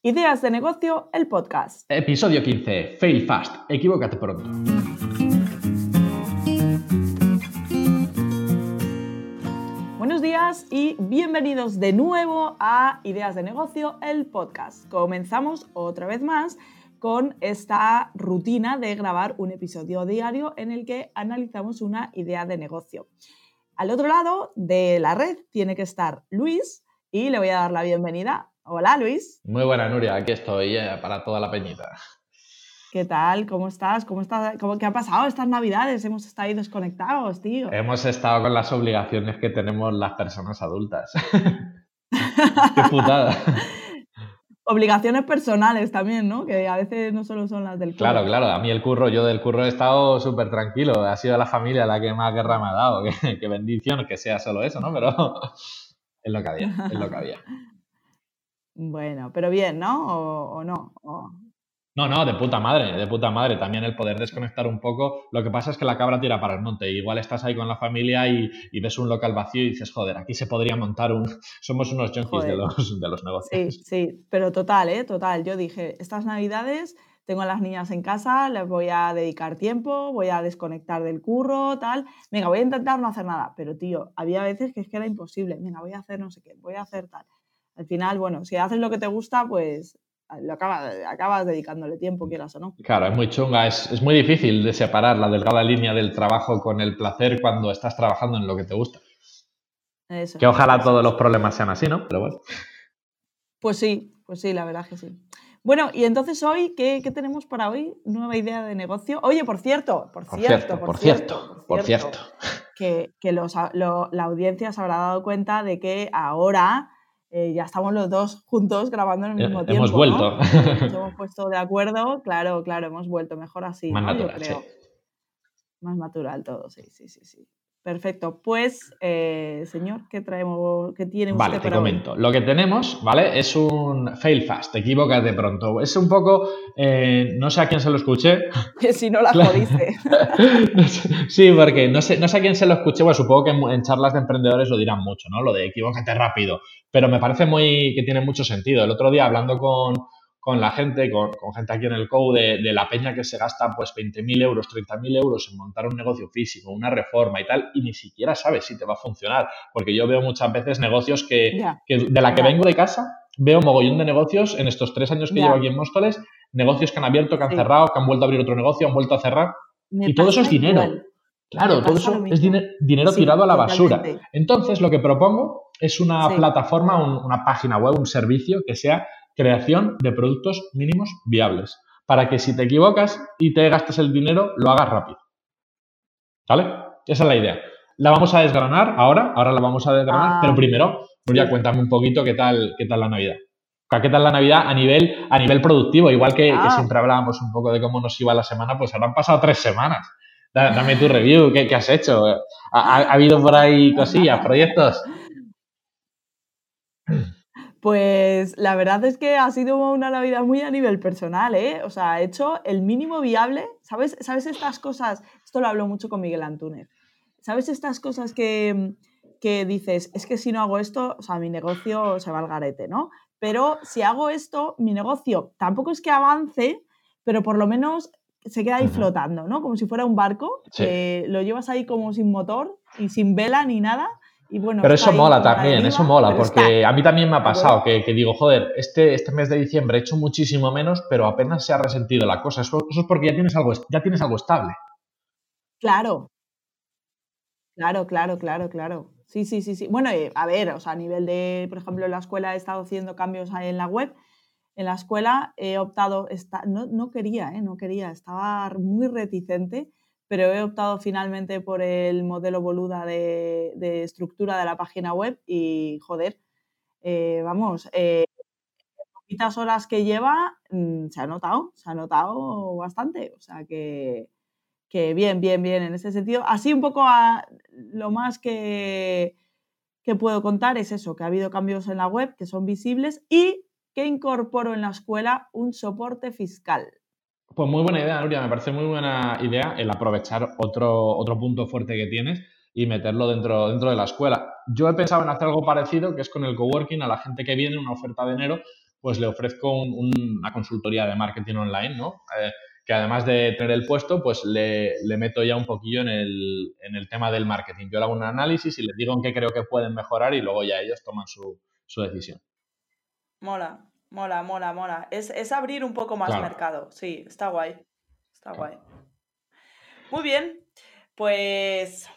Ideas de negocio, el podcast. Episodio 15. Fail fast. Equivócate pronto. Buenos días y bienvenidos de nuevo a Ideas de negocio, el podcast. Comenzamos otra vez más con esta rutina de grabar un episodio diario en el que analizamos una idea de negocio. Al otro lado de la red tiene que estar Luis y le voy a dar la bienvenida. Hola Luis. Muy buena Nuria, aquí estoy eh, para toda la peñita. ¿Qué tal? ¿Cómo estás? ¿Cómo estás? ¿Qué ha pasado estas navidades? Hemos estado ahí desconectados, tío. Hemos estado con las obligaciones que tenemos las personas adultas. Qué putada. Obligaciones personales también, ¿no? Que a veces no solo son las del curro. Claro, claro. A mí el curro, yo del curro he estado súper tranquilo. Ha sido la familia la que más guerra me ha dado. Qué, bendición que sea solo eso, ¿no? Pero es lo que había, es lo que había. Bueno, pero bien, ¿no? ¿O, no? No, no, de puta madre, de puta madre. También el poder desconectar un poco. Lo que pasa es que la cabra tira para el monte. Igual estás ahí con la familia y, ves un local vacío y dices, joder, aquí se podría montar un. Somos unos junkies de los, de los negocios. Sí, sí, pero total, ¿eh? Total. Yo dije, estas navidades tengo a las niñas en casa, les voy a dedicar tiempo, voy a desconectar del curro, tal. Venga, voy a intentar no hacer nada. Pero, tío, había veces que es que era imposible. Venga, voy a hacer no sé qué, voy a hacer tal. Al final, bueno, si haces lo que te gusta, pues lo acabas, acabas dedicándole tiempo, quieras o no. Claro, es muy chunga, es, muy difícil de separar la delgada línea del trabajo con el placer cuando estás trabajando en lo que te gusta. que ojalá todos los problemas sean así, ¿no? Pero bueno. Pues sí, pues sí, la verdad que sí. Bueno, y entonces hoy, ¿qué, tenemos para hoy? Nueva idea de negocio. Oye, por cierto, por, cierto, por, cierto, por cierto, que, la audiencia se habrá dado cuenta de que ahora eh, ya estamos los dos juntos grabando en el mismo tiempo. Hemos vuelto. Nos hemos puesto de acuerdo, claro, claro, hemos vuelto, mejor así. Más natural, Más natural todo, sí, sí, sí, sí. Perfecto. Pues, eh, señor, ¿qué traemos? ¿Qué tiene usted Vale, te comento. Lo que tenemos, ¿vale? Es un fail fast, equivocate pronto. Es un poco, eh, no sé a quién se lo escuché. Que si no la jodiste. sí, porque no sé, no sé a quién se lo escuché, bueno, supongo que en, charlas de emprendedores lo dirán mucho, ¿no? Lo de equivócate rápido. Pero me parece muy que tiene mucho sentido. El otro día hablando con, con la gente, con, gente aquí en el COU, de, la peña que se gasta pues 20.000 euros, 30.000 euros en montar un negocio físico, una reforma y tal, y ni siquiera sabes si te va a funcionar. Porque yo veo muchas veces negocios que, de la que vengo de casa, veo mogollón de negocios en estos tres años que llevo aquí en Móstoles, negocios que han abierto, que han cerrado, que han vuelto a abrir otro negocio, han vuelto a cerrar. y todo eso es dinero. Claro, todo eso es dinero tirado a la basura. Entonces, lo que propongo es una plataforma, una página web, un servicio que sea creación de productos mínimos viables, para que si te equivocas y te gastas el dinero, lo hagas rápido. ¿Vale? Esa es la idea. La vamos a desgranar ahora, ahora la vamos a desgranar, ah. pero primero, Nuria, cuéntame un poquito qué tal, qué tal la Navidad. ¿Qué tal la Navidad a nivel, a nivel productivo? Igual que, ah. siempre hablábamos un poco de cómo nos iba la semana, pues ahora han pasado tres semanas. Dame tu review, ¿qué, has hecho? ¿Ha, ¿Ha, habido por ahí cosillas, proyectos? Pues la verdad es que ha sido una Navidad muy a nivel personal, ¿eh? O sea, he hecho el mínimo viable, ¿sabes? ¿Sabes estas cosas? Esto lo hablo mucho con Miguel Antúnez. ¿Sabes estas cosas que, que dices, es que si no hago esto, o sea, mi negocio se va al garete, ¿no? Pero si hago esto, mi negocio tampoco es que avance, pero por lo menos se queda ahí flotando, ¿no? Como si fuera un barco, que lo llevas ahí como sin motor y sin vela ni nada, pero eso mola también, eso mola, porque a mí también me ha pasado que, digo, joder, este, este mes de diciembre he hecho muchísimo menos, pero apenas se ha resentido la cosa. Eso, es porque ya tienes, algo, ya tienes algo estable. Claro. Claro, claro, claro, claro. Sí, sí, sí, sí. Bueno, eh, a ver, o sea, a nivel de, por ejemplo, en la escuela he estado haciendo cambios en la web. En la escuela he optado, no, no quería, eh, no quería, estaba muy reticente pero he optado finalmente por el modelo boluda de, estructura de la página web y, joder, eh, vamos, eh, poquitas horas que lleva mm, se ha notado, se ha notado bastante, o sea que, bien, bien, bien en ese sentido. Así un poco lo más que, que puedo contar es eso, que ha habido cambios en la web que son visibles y que incorporo en la escuela un soporte fiscal. Pues muy buena idea, Nuria. Me parece muy buena idea el aprovechar otro, otro punto fuerte que tienes y meterlo dentro, dentro de la escuela. Yo he pensado en hacer algo parecido, que es con el coworking, a la gente que viene, una oferta de enero, pues le ofrezco una consultoría de marketing online, ¿no? Eh, que además de tener el puesto, pues le, meto ya un poquillo en el, en el, tema del marketing. Yo le hago un análisis y les digo en qué creo que pueden mejorar y luego ya ellos toman su, decisión. Mola, mola, mola, mola. Es, abrir un poco más mercado. Sí, está guay. Está guay. Muy bien. Pues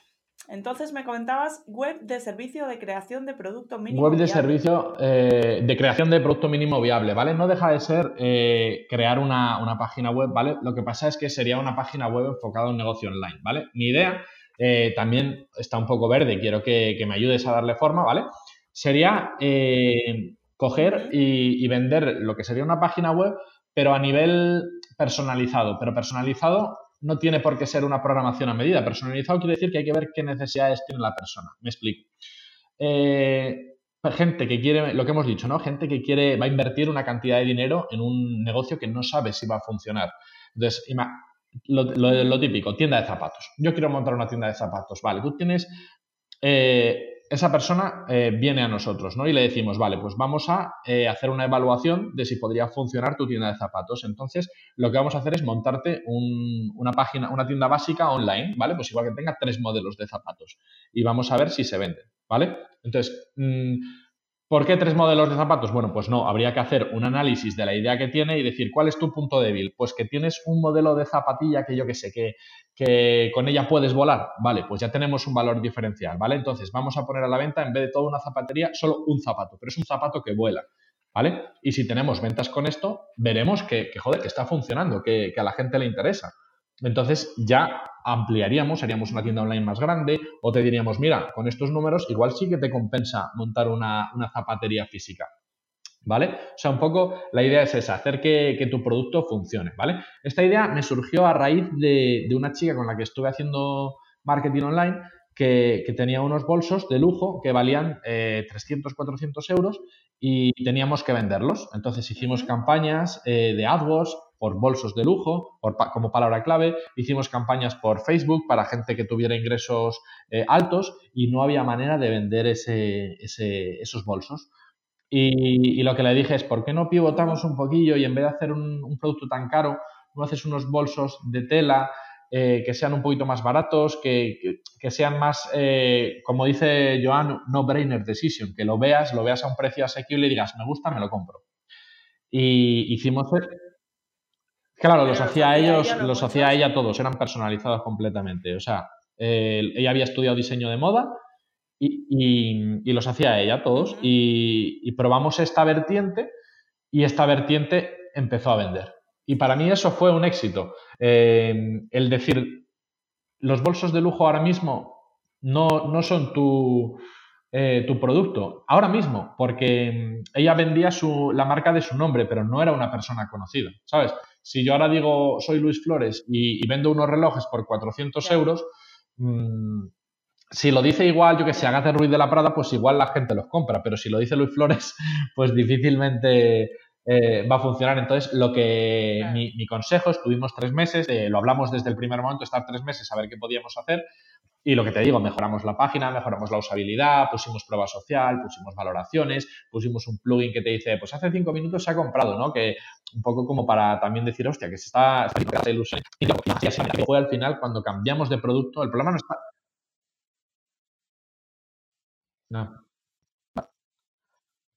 entonces me comentabas web de servicio de creación de producto mínimo. Web de servicio eh, de creación de producto mínimo viable, ¿vale? No deja de ser eh, crear una, página web, ¿vale? Lo que pasa es que sería una página web enfocada a un negocio online, ¿vale? Mi idea eh, también está un poco verde, quiero que, me ayudes a darle forma, ¿vale? Sería coger y, vender lo que sería una página web, pero a nivel personalizado, pero personalizado no tiene por qué ser una programación a medida. Personalizado quiere decir que hay que ver qué necesidades tiene la persona. Me explico. Eh, gente que quiere, lo que hemos dicho, ¿no? Gente que quiere, va a invertir una cantidad de dinero en un negocio que no sabe si va a funcionar. Entonces, lo, lo, típico, tienda de zapatos. Yo quiero montar una tienda de zapatos. Vale, tú tienes eh, esa persona eh, viene a nosotros, ¿no? Y le decimos, vale, pues vamos a eh, hacer una evaluación de si podría funcionar tu tienda de zapatos. Entonces, lo que vamos a hacer es montarte una página, una tienda básica online, ¿vale? Pues igual que tenga tres modelos de zapatos. Y vamos a ver si se venden, ¿vale? Entonces, mm, ¿Por qué tres modelos de zapatos? Bueno, pues no, habría que hacer un análisis de la idea que tiene y decir, ¿cuál es tu punto débil? Pues que tienes un modelo de zapatilla que yo que sé, que, con ella puedes volar. Vale, pues ya tenemos un valor diferencial, ¿vale? Entonces vamos a poner a la venta, en vez de toda una zapatería, solo un zapato, pero es un zapato que vuela, ¿vale? Y si tenemos ventas con esto, veremos que, joder, que está funcionando, que a la gente le interesa. Entonces ya ampliaríamos, haríamos una tienda online más grande o te diríamos, mira, con estos números igual sí que te compensa montar una, zapatería física. ¿Vale? O sea, un poco la idea es esa, hacer que, tu producto funcione, ¿vale? Esta idea me surgió a raíz de, una chica con la que estuve haciendo marketing online que, tenía unos bolsos de lujo que valían 300, eh, 400 euros y teníamos que venderlos. Entonces hicimos campañas eh, de AdWords, por bolsos de lujo, como palabra clave. Hicimos campañas por Facebook para gente que tuviera ingresos eh, altos y no había manera de vender ese, esos bolsos. Y, lo que le dije es, ¿por qué no pivotamos un poquillo y en vez de hacer un, producto tan caro, no haces unos bolsos de tela eh, que sean un poquito más baratos, que, sean más, eh, como dice Joan, no-brainer decision, que lo veas, lo veas a un precio asequible y digas, me gusta, me lo compro. Y hicimos, Claro, los hacía ellos, los hacía ella todos, eran personalizados completamente. O sea, ella había estudiado diseño de moda y, los hacía ella todos. y, probamos esta vertiente y esta vertiente empezó a vender. Y para mí eso fue un éxito. Eh, el decir, los bolsos de lujo ahora mismo no, no son tu, eh, tu producto. Ahora mismo, porque ella vendía su, la marca de su nombre, pero no era una persona conocida, ¿sabes? Si yo ahora digo soy Luis Flores y, vendo unos relojes por 400 euros, mm, si lo dice igual, yo que sé, Agatha Ruiz de la Prada, pues igual la gente los compra, pero si lo dice Luis Flores, pues difícilmente eh, va a funcionar. Entonces, lo que mi, consejo, estuvimos tres meses, eh, lo hablamos desde el primer momento, estar tres meses a ver qué podíamos hacer. Y lo que te digo, mejoramos la página, mejoramos la usabilidad, pusimos prueba social, pusimos valoraciones, pusimos un plugin que te dice, pues hace cinco minutos se ha comprado, ¿no? Que un poco como para también decir, hostia, que se está, está ilusión. Y fue al final cuando cambiamos de producto, el problema no está...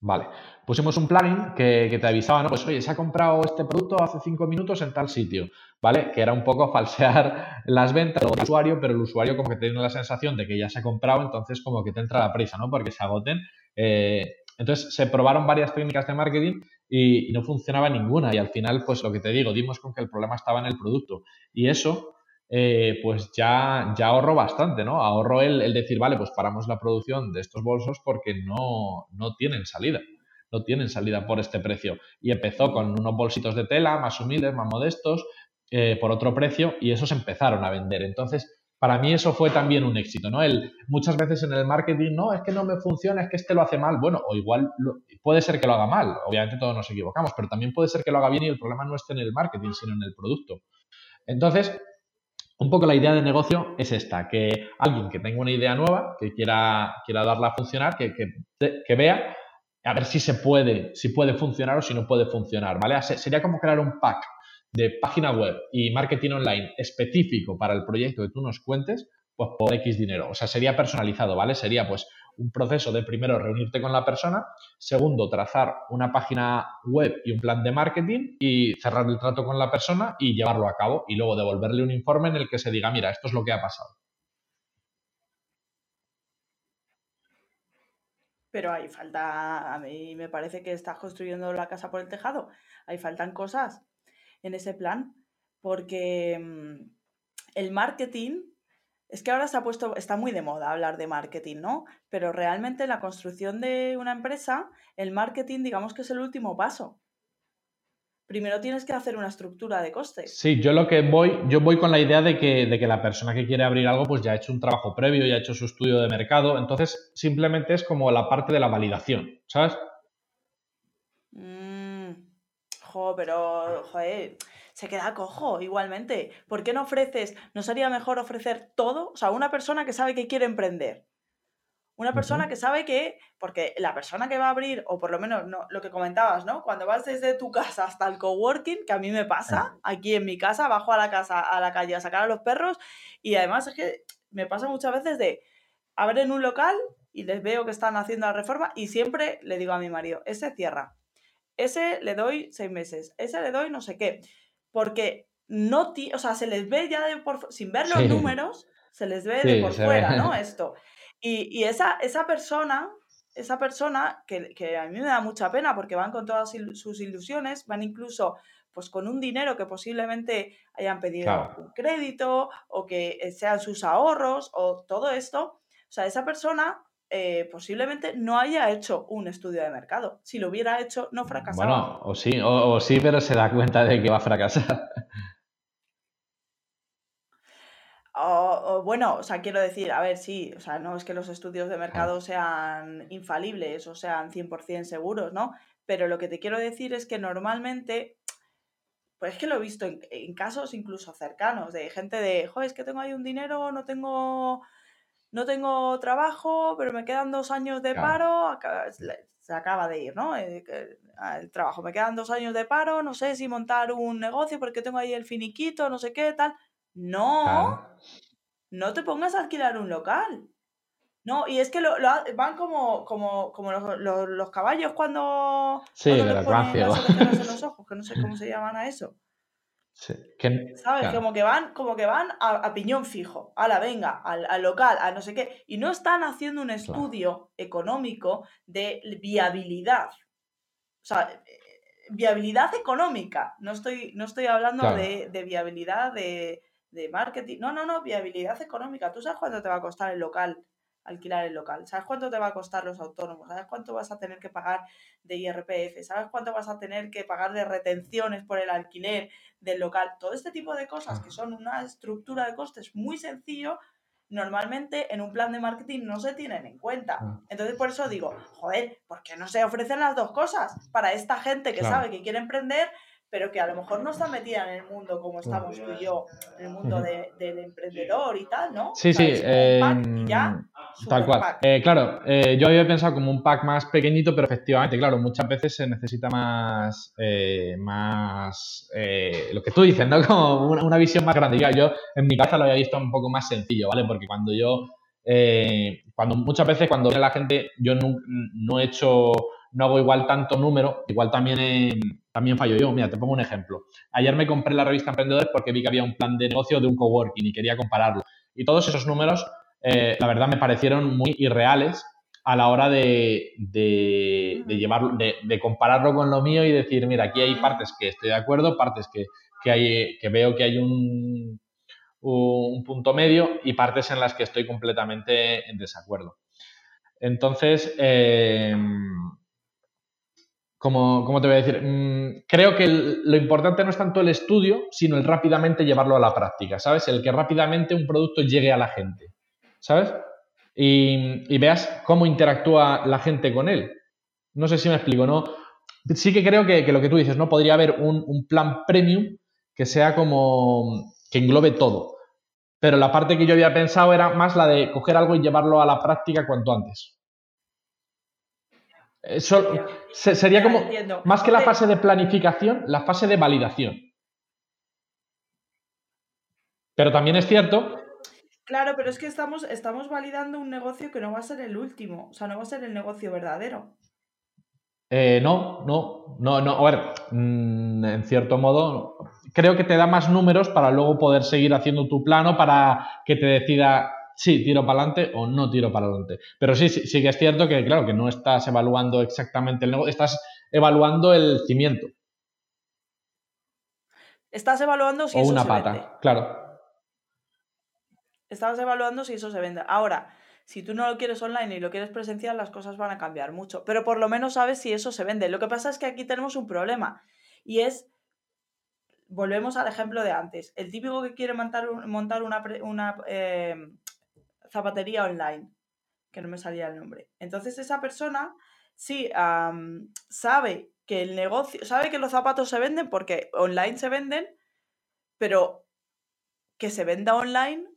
Vale. Pusimos un plugin que, te avisaba, ¿no? Pues oye, se ha comprado este producto hace cinco minutos en tal sitio, ¿vale? Que era un poco falsear las ventas del usuario, pero el usuario como que tiene la sensación de que ya se ha comprado, entonces como que te entra la prisa, ¿no? Porque se agoten. Eh, entonces se probaron varias técnicas de marketing y, no funcionaba ninguna y al final, pues lo que te digo, dimos con que el problema estaba en el producto y eso, eh, pues ya, ya ahorro bastante, ¿no? Ahorro el, el, decir, vale, pues paramos la producción de estos bolsos porque no, no tienen salida, no tienen salida por este precio. Y empezó con unos bolsitos de tela más humildes, más modestos, eh, por otro precio y esos empezaron a vender. Entonces, para mí eso fue también un éxito, ¿no? El, muchas veces en el marketing, no, es que no me funciona, es que este lo hace mal. Bueno, o igual puede ser que lo haga mal, obviamente todos nos equivocamos, pero también puede ser que lo haga bien y el problema no esté en el marketing, sino en el producto. Entonces, un poco la idea de negocio es esta, que alguien que tenga una idea nueva, que quiera, quiera darla a funcionar, que, que, vea a ver si se puede, si puede funcionar o si no puede funcionar, ¿vale? Sería como crear un pack de página web y marketing online específico para el proyecto que tú nos cuentes, pues por X dinero. O sea, sería personalizado, ¿vale? Sería pues un proceso de primero reunirte con la persona, segundo trazar una página web y un plan de marketing y cerrar el trato con la persona y llevarlo a cabo y luego devolverle un informe en el que se diga, mira, esto es lo que ha pasado. Pero ahí falta, a mí me parece que estás construyendo la casa por el tejado. Ahí faltan cosas en ese plan, porque mm, el marketing, es que ahora se ha puesto, está muy de moda hablar de marketing, ¿no? Pero realmente en la construcción de una empresa, el marketing digamos que es el último paso primero tienes que hacer una estructura de costes. Sí, yo lo que voy, yo voy con la idea de que, de que, la persona que quiere abrir algo, pues ya ha hecho un trabajo previo, ya ha hecho su estudio de mercado. Entonces, simplemente es como la parte de la validación, ¿sabes? Mm, pero, joder, se queda cojo igualmente. ¿Por qué no ofreces, no sería mejor ofrecer todo? O sea, una persona que sabe que quiere emprender una persona que sabe que, porque la persona que va a abrir, o por lo menos no, lo que comentabas, ¿no? Cuando vas desde tu casa hasta el coworking, que a mí me pasa, aquí en mi casa, bajo a la casa, a la calle a sacar a los perros, y además es que me pasa muchas veces de abren un local y les veo que están haciendo la reforma y siempre le digo a mi marido, ese cierra, ese le doy seis meses, ese le doy no sé qué, porque no, o sea, se les ve ya de por, sin ver los números, se les ve de por fuera, ¿no? Esto. Y, esa, esa persona, esa persona que, a mí me da mucha pena porque van con todas sus ilusiones, van incluso pues con un dinero que posiblemente hayan pedido un crédito o que eh, sean sus ahorros o todo esto. O sea, esa persona eh, posiblemente no haya hecho un estudio de mercado. Si lo hubiera hecho, no fracasaba. Bueno, o sí, o sí, pero se da cuenta de que va a fracasar. O, bueno, o sea, quiero decir, a ver, sí, o sea, no es que los estudios de mercado sean infalibles o sean 100% seguros, ¿no? Pero lo que te quiero decir es que normalmente, pues es que lo he visto en, casos incluso cercanos, de gente de, joder, es que tengo ahí un dinero, no tengo, no tengo trabajo, pero me quedan dos años de paro, se acaba de ir, ¿no? Eh, el, trabajo, me quedan dos años de paro, no sé si montar un negocio porque tengo ahí el finiquito, no sé qué, tal no, no te pongas a alquilar un local. No, y es que lo, van como, como, como los, los, caballos cuando, sí, cuando les ponen las en los ojos, que no sé cómo se llaman a eso. Sí, ¿Sabes? Como que van, como que van a, piñón fijo, a la venga, al, al, local, a no sé qué. Y no están haciendo un estudio económico de viabilidad. O sea, eh, viabilidad económica. No estoy, no estoy hablando de, de, viabilidad de, de marketing. No, no, no, viabilidad económica. ¿Tú sabes cuánto te va a costar el local, alquilar el local? ¿Sabes cuánto te va a costar los autónomos? ¿Sabes cuánto vas a tener que pagar de IRPF? ¿Sabes cuánto vas a tener que pagar de retenciones por el alquiler del local? Todo este tipo de cosas que son una estructura de costes muy sencillo, normalmente en un plan de marketing no se tienen en cuenta. Entonces, por eso digo, joder, ¿por qué no se ofrecen las dos cosas? Para esta gente que sabe que quiere emprender, pero que a lo mejor no está metida en el mundo como estamos tú y yo, en el mundo del emprendedor y tal, ¿no? Sí, sí. Eh, tal cual. Eh, claro, eh, yo había pensado como un pack más pequeñito, pero efectivamente, claro, muchas veces se necesita más, más lo que tú dices, ¿no? Como una, visión más grande. Yo en mi casa lo había visto un poco más sencillo, ¿vale? Porque cuando yo, cuando muchas veces cuando viene la gente, yo no, no he hecho no hago igual tanto número, igual también, también fallo yo. Mira, te pongo un ejemplo. Ayer me compré la revista Emprendedores porque vi que había un plan de negocio de un coworking y quería compararlo. Y todos esos números, eh, la verdad, me parecieron muy irreales a la hora de, de, de, compararlo con lo mío y decir, mira, aquí hay partes que estoy de acuerdo, partes que, hay, que veo que hay un, un punto medio y partes en las que estoy completamente en desacuerdo. Entonces, eh, como, te voy a decir, mm, creo que lo importante no es tanto el estudio, sino el rápidamente llevarlo a la práctica, ¿sabes? El que rápidamente un producto llegue a la gente, ¿sabes? Y, veas cómo interactúa la gente con él. No sé si me explico, ¿no? Sí que creo que, lo que tú dices, ¿no? Podría haber un, un plan premium que sea como que englobe todo. Pero la parte que yo había pensado era más la de coger algo y llevarlo a la práctica cuanto antes. Eso sería como, más que la fase de planificación, la fase de validación. Pero también es cierto Claro, pero es que estamos, estamos validando un negocio que no va a ser el último, o sea, no va a ser el negocio verdadero. Eh, no, no, no, no. A ver, mm, en cierto modo, creo que te da más números para luego poder seguir haciendo tu plano para que te decida si tiro para adelante o no tiro para adelante. Pero sí, sí, sí que es cierto que, claro, que no estás evaluando exactamente el negocio, estás evaluando el cimiento. Estás evaluando si o una pata, claro. Estabas evaluando si eso se vende. Ahora, si tú no lo quieres online y lo quieres presencial, las cosas van a cambiar mucho. Pero por lo menos sabes si eso se vende. Lo que pasa es que aquí tenemos un problema. Y es, volvemos al ejemplo de antes. El típico que quiere montar, montar una, em, zapatería online, que no me salía el nombre. Entonces esa persona sí sabe que el negocio, sabe que los zapatos se venden porque online se venden, pero que se venda online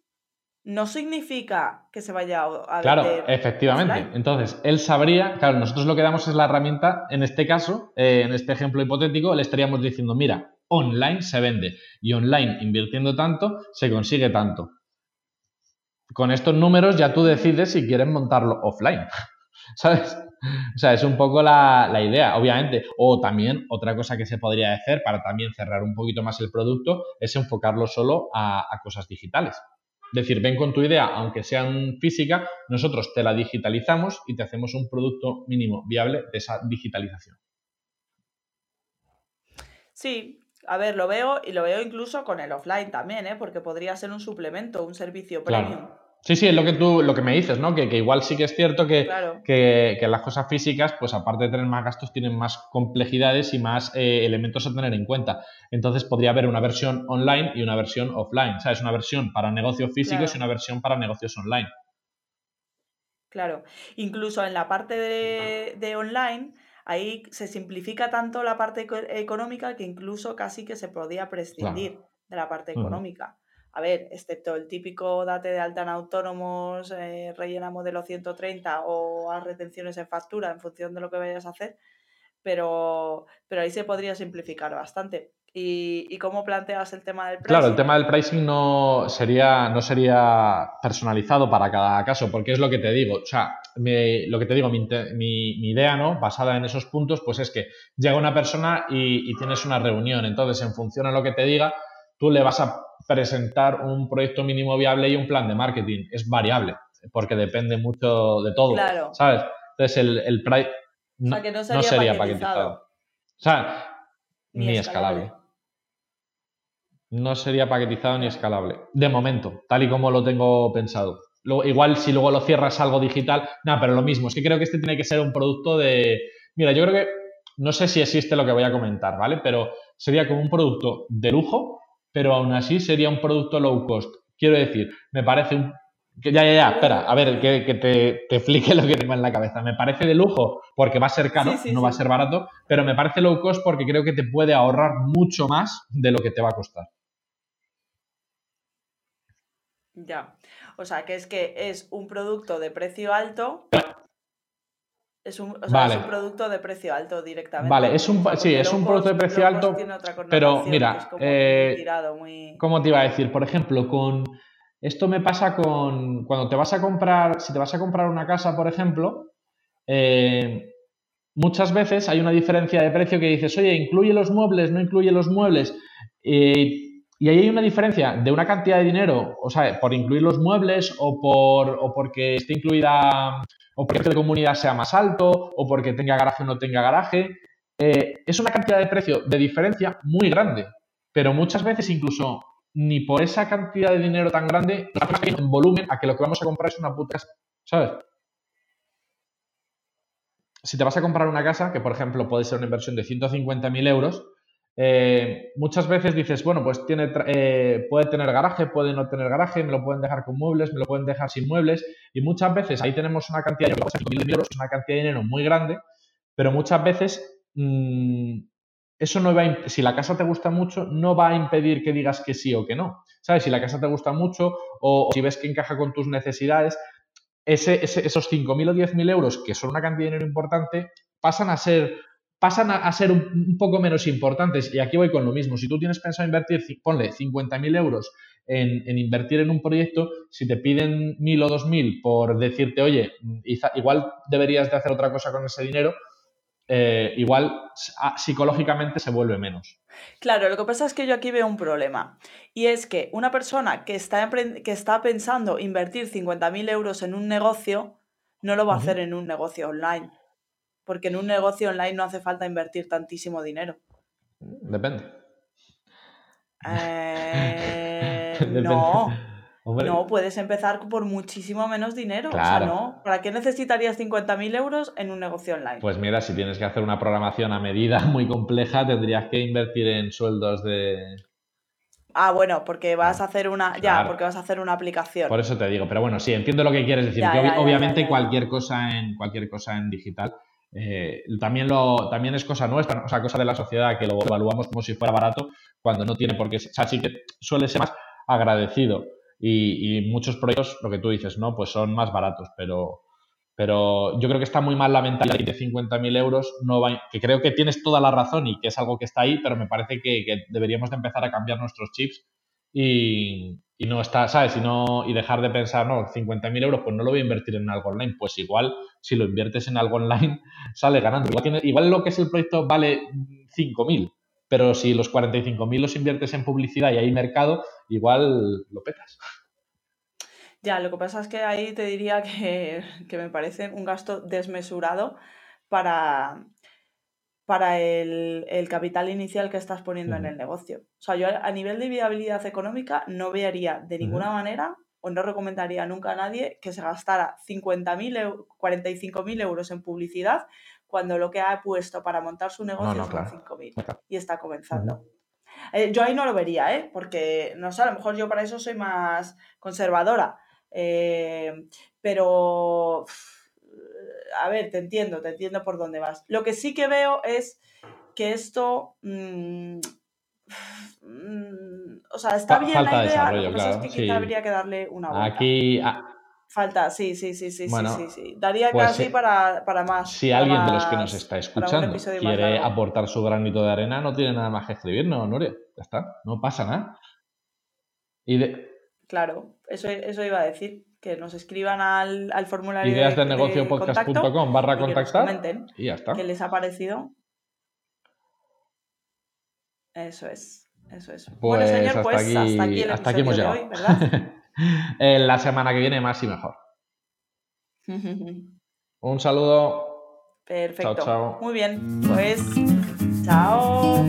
no significa que se vaya a Claro, efectivamente. Entonces, él sabría, claro, nosotros lo que damos es la herramienta, en este caso, eh, en este ejemplo hipotético, le estaríamos diciendo, mira, online se vende y online invirtiendo tanto se consigue tanto. Con estos números ya tú decides si quieres montarlo offline, ¿sabes? O sea, es un poco la, idea, obviamente. O también otra cosa que se podría hacer para también cerrar un poquito más el producto es enfocarlo solo a cosas digitales decir, ven con tu idea, aunque sean física, nosotros te la digitalizamos y te hacemos un producto mínimo viable de esa digitalización. Sí, a ver, lo veo y lo veo incluso con el offline también, ¿eh? porque podría ser un suplemento, un servicio premium. Sí, sí, es lo que tú, lo que me dices, ¿no? Que, igual sí que es cierto que, que, las cosas físicas, pues aparte de tener más gastos, tienen más complejidades y más eh, elementos a tener en cuenta. Entonces podría haber una versión online y una versión offline. ¿Sabes? Una versión para negocios físicos y una versión para negocios online. Claro. Incluso en la parte de, online, ahí se simplifica tanto la parte económica que incluso casi que se podía prescindir de la parte económica a ver, excepto el típico date de alta en autónomos, eh, rellena modelo 130 o haz retenciones en factura en función de lo que vayas a hacer, pero, pero ahí se podría simplificar bastante. ¿Y, cómo planteas el tema del pricing? Claro, el tema del pricing no sería, no sería personalizado para cada caso, porque es lo que te digo. O sea, lo que te digo, mi, mi, idea, ¿no? Basada en esos puntos, pues es que llega una persona y, y tienes una reunión. Entonces, en función a lo que te diga, tú le vas a presentar un proyecto mínimo viable y un plan de marketing. Es variable, porque depende mucho de todo. Claro. ¿Sabes? Entonces, el, el price no, sería, paquetizado. O sea, ni, escalable. No sería paquetizado ni escalable. De momento, tal y como lo tengo pensado. Luego, igual si luego lo cierras algo digital, nada, pero lo mismo. Es que creo que este tiene que ser un producto de. Mira, yo creo que. No sé si existe lo que voy a comentar, ¿vale? Pero sería como un producto de lujo pero aún así sería un producto low cost. Quiero decir, me parece un... ya, ya, ya, espera, a ver, que, te, te, explique lo que tengo en la cabeza. Me parece de lujo porque va a ser caro, no va a ser barato, pero me parece low cost porque creo que te puede ahorrar mucho más de lo que te va a costar. Ya, o sea, que es que es un producto de precio alto es un, producto de precio alto directamente. Vale, es un, sí, es un producto de precio alto, pero mira, eh, ¿cómo te iba a decir? Por ejemplo, con esto me pasa con cuando te vas a comprar, si te vas a comprar una casa, por ejemplo, eh, muchas veces hay una diferencia de precio que dices, oye, incluye los muebles, no incluye los muebles. Y ahí hay una diferencia de una cantidad de dinero, o sea, por incluir los muebles o, por, o porque esté incluida o porque el de comunidad sea más alto, o porque tenga garaje o no tenga garaje. Eh, es una cantidad de precio de diferencia muy grande, pero muchas veces incluso ni por esa cantidad de dinero tan grande, en volumen a que lo que vamos a comprar es una puta ¿sabes? Si te vas a comprar una casa, que por ejemplo puede ser una inversión de 150.000 euros, eh, muchas veces dices, bueno, pues tiene, eh, puede tener garaje, puede no tener garaje, me lo pueden dejar con muebles, me lo pueden dejar sin muebles, y muchas veces ahí tenemos una cantidad de euros, una cantidad de dinero muy grande, pero muchas veces mm, eso no va a, si la casa te gusta mucho, no va a impedir que digas que sí o que no. ¿Sabes? Si la casa te gusta mucho o, si ves que encaja con tus necesidades, ese, esos 5.000 o 10.000 euros, que son una cantidad de dinero importante, pasan a ser pasan a, ser un, poco menos importantes. Y aquí voy con lo mismo. Si tú tienes pensado invertir, ponle 50.000 euros en, invertir en un proyecto, si te piden 1.000 o 2.000 por decirte, oye, igual deberías de hacer otra cosa con ese dinero, eh, igual psicológicamente se vuelve menos. Claro, lo que pasa es que yo aquí veo un problema. Y es que una persona que está, que está pensando invertir 50.000 euros en un negocio, no lo va a hacer en un negocio online. Porque en un negocio online no hace falta invertir tantísimo dinero. Depende. Eh, no. No, puedes empezar por muchísimo menos dinero. O sea, no. ¿Para qué necesitarías 50.000 euros en un negocio online? Pues mira, si tienes que hacer una programación a medida muy compleja, tendrías que invertir en sueldos de. Ah, bueno, porque vas a hacer una. Ya, porque vas a hacer una aplicación. Por eso te digo, pero bueno, sí, entiendo lo que quieres decir. que obviamente cualquier cosa en cualquier cosa en digital. Eh, también, lo, también es cosa nuestra, o sea, cosa de la sociedad que lo evaluamos como si fuera barato cuando no tiene por qué. O sea, sí que suele ser más agradecido y, muchos proyectos, lo que tú dices, ¿no? Pues son más baratos, pero, pero yo creo que está muy mal la mentalidad de 50.000 euros, no va, que creo que tienes toda la razón y que es algo que está ahí, pero me parece que, deberíamos de empezar a cambiar nuestros chips y, y no está, ¿sabes? Y, no, y dejar de pensar, no, 50.000 euros, pues no lo voy a invertir en algo online. Pues igual, si lo inviertes en algo online, sale ganando. Igual, lo que es el proyecto vale 5.000, pero si los 45.000 los inviertes en publicidad y hay mercado, igual lo petas. Ya, lo que pasa es que ahí te diría que, me parece un gasto desmesurado para, para el, capital inicial que estás poniendo en el negocio. O sea, yo a nivel de viabilidad económica no vería de ninguna manera o no recomendaría nunca a nadie que se gastara 50.000, 45.000 euros en publicidad cuando lo que ha puesto para montar su negocio son 5.000 y está comenzando. Eh, yo ahí no lo vería, ¿eh? porque no sé, a lo mejor yo para eso soy más conservadora. Eh, pero, a ver, te entiendo, te entiendo por dónde vas. Lo que sí que veo es que esto... Mm, mm, o sea, está bien la idea, lo que es que quizá habría que darle una vuelta. Aquí, Falta, sí, sí, sí, sí, sí, sí, Daría pues casi para, más. Si alguien de los que nos está escuchando quiere aportar su granito de arena, no tiene nada más que escribir, ¿no, Nuria? Ya está, no pasa nada. Y Claro, eso, eso iba a decir, que nos escriban al, al formulario Ideas de, negocio podcast.com barra contactar y ya está. ¿Qué les ha parecido? Eso es, eso es. bueno, pues señor, pues hasta aquí, hasta aquí hemos llegado. Hoy, ¿verdad? En la semana que viene más y mejor. Un saludo. Perfecto. Muy bien. Pues chao.